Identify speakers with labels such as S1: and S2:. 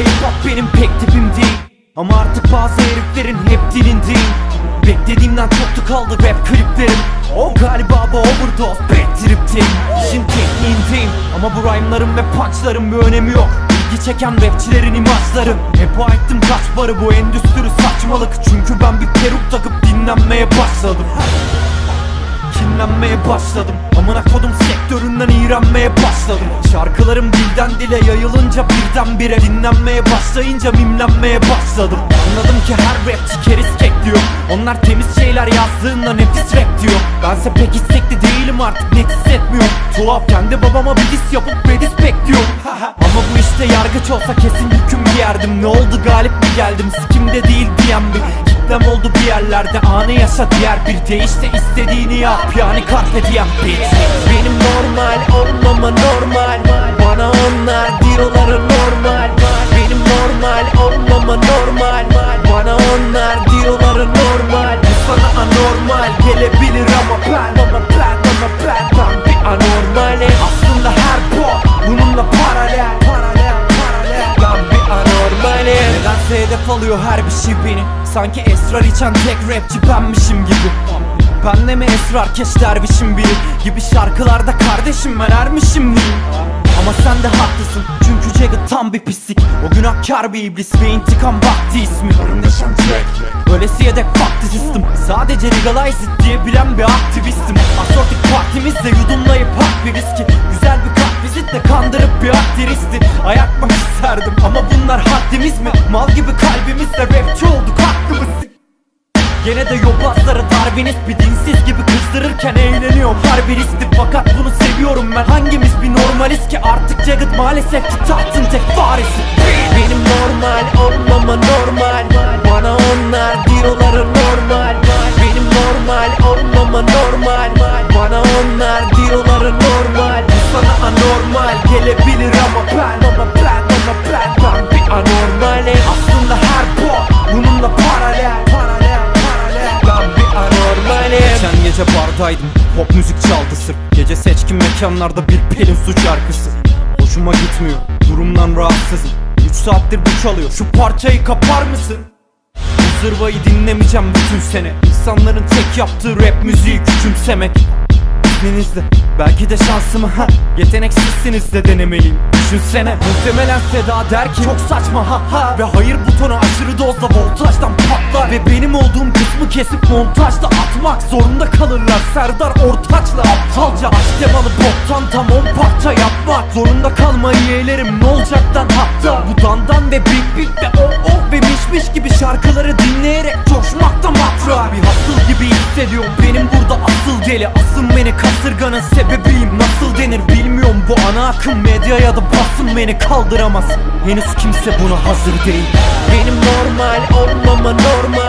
S1: Hip hop benim pek tipim değil. Ama artık bazı heriflerin hep dilindeyim Beklediğimden çoktu kaldı rap kliplerim. O galiba bu overdose bad tripteyim İşin tekniğindeyim Ama bu rhyme'larım ve punchlarım bir önemi yok. İlgi çeken rapçilerin imajları Hep ettim kaç barı bu endüstri saçmalık. Çünkü ben bir peruk takıp dinlenmeye başladım Kinlenmeye başladım. Amına kodum sektöründen iğrenmeye başladım. Şarkılarım dilden dile yayılınca birdenbire Dinlenmeye başlayınca mimlenmeye başladım. Anladım ki her rapçi keriz kek diyor. Onlar temiz şeyler yazdığında nefis rap diyor. Bense pek istekli değilim artık net hissetmiyorum. Tuhaf kendi babama bir diss yapıp bedis bekliyorum Ama bu işte yargıç olsa kesin hüküm giyerdim Ne oldu galip mi geldim? Sikimde değil diyen bir Kitlem oldu bir yerlerde anı yaşa diğer bir de. İstediğini yap yani carpe diem bitch alıyor her bir şey beni. Sanki esrar içen tek rapçi benmişim gibi. Ben de mi esrar keş dervişim biri Gibi şarkılarda kardeşim ben ermişim diyeyim Ama sen de haklısın çünkü Jagged tam bir pislik. O günahkar bir iblis ve intikam vakti ismi. Ölesiye dek fuck the system Sadece legalize it diyebilen bir aktivistim. Asortik partimizle yudumlayıp hak bir riski Güzel bir vizitle kandırıp bir aktristi Ayakmak isterdim ama bunlar haddimiz mi? Mal gibi kalbimizle rapçi olduk hakkımız Gene de yobazları darwinist bir dinsiz gibi kızdırırken eğleniyorum Harbiristi fakat bunu seviyorum ben. Hangimiz bir normaliz ki? Artık Jagged maalesef ki tahtın tek faresi. Benim normal olmama normal. Bana onlar diyorları normal gece bardaydım pop müzik çaldı sırf. Gece seçkin mekanlarda bir Pelin Su şarkısı. Hoşuma gitmiyor durumdan rahatsızım. 3 saattir bu çalıyor şu parçayı kapar mısın? Bu zırvayı dinlemeyeceğim bütün sene. İnsanların tek yaptığı rap müziği küçümsemek. İzninizle belki de şansımı ha? Yeteneksizsiniz de denemeliyim. Düşünsene muhtemelen Seda der ki Çok saçma ha ha. Ve hayır butonu aşırı dozda voltajdan patlar. Ve benim olduğum kısmı kesip montajda atmak zorunda kalırlar. Serdar Ortaç'la aptalca Aşk temalı boktan tam 10 parça yapmak Zorunda kalmayı yeğlerim. Ne olacaktan hatta? Bu ve big big ve oh oh ve miş miş gibi şarkıları dinleyerek coşmaktan matra. Bir hasıl gibi hissediyorum. Benim burada asıl deli. Asıl beni kasırganın sebebiyim. Nasıl denir bilmiyorum. Bu ana akım medya ya da basın beni kaldıramaz. Henüz kimse buna hazır değil. Benim normal olmama normal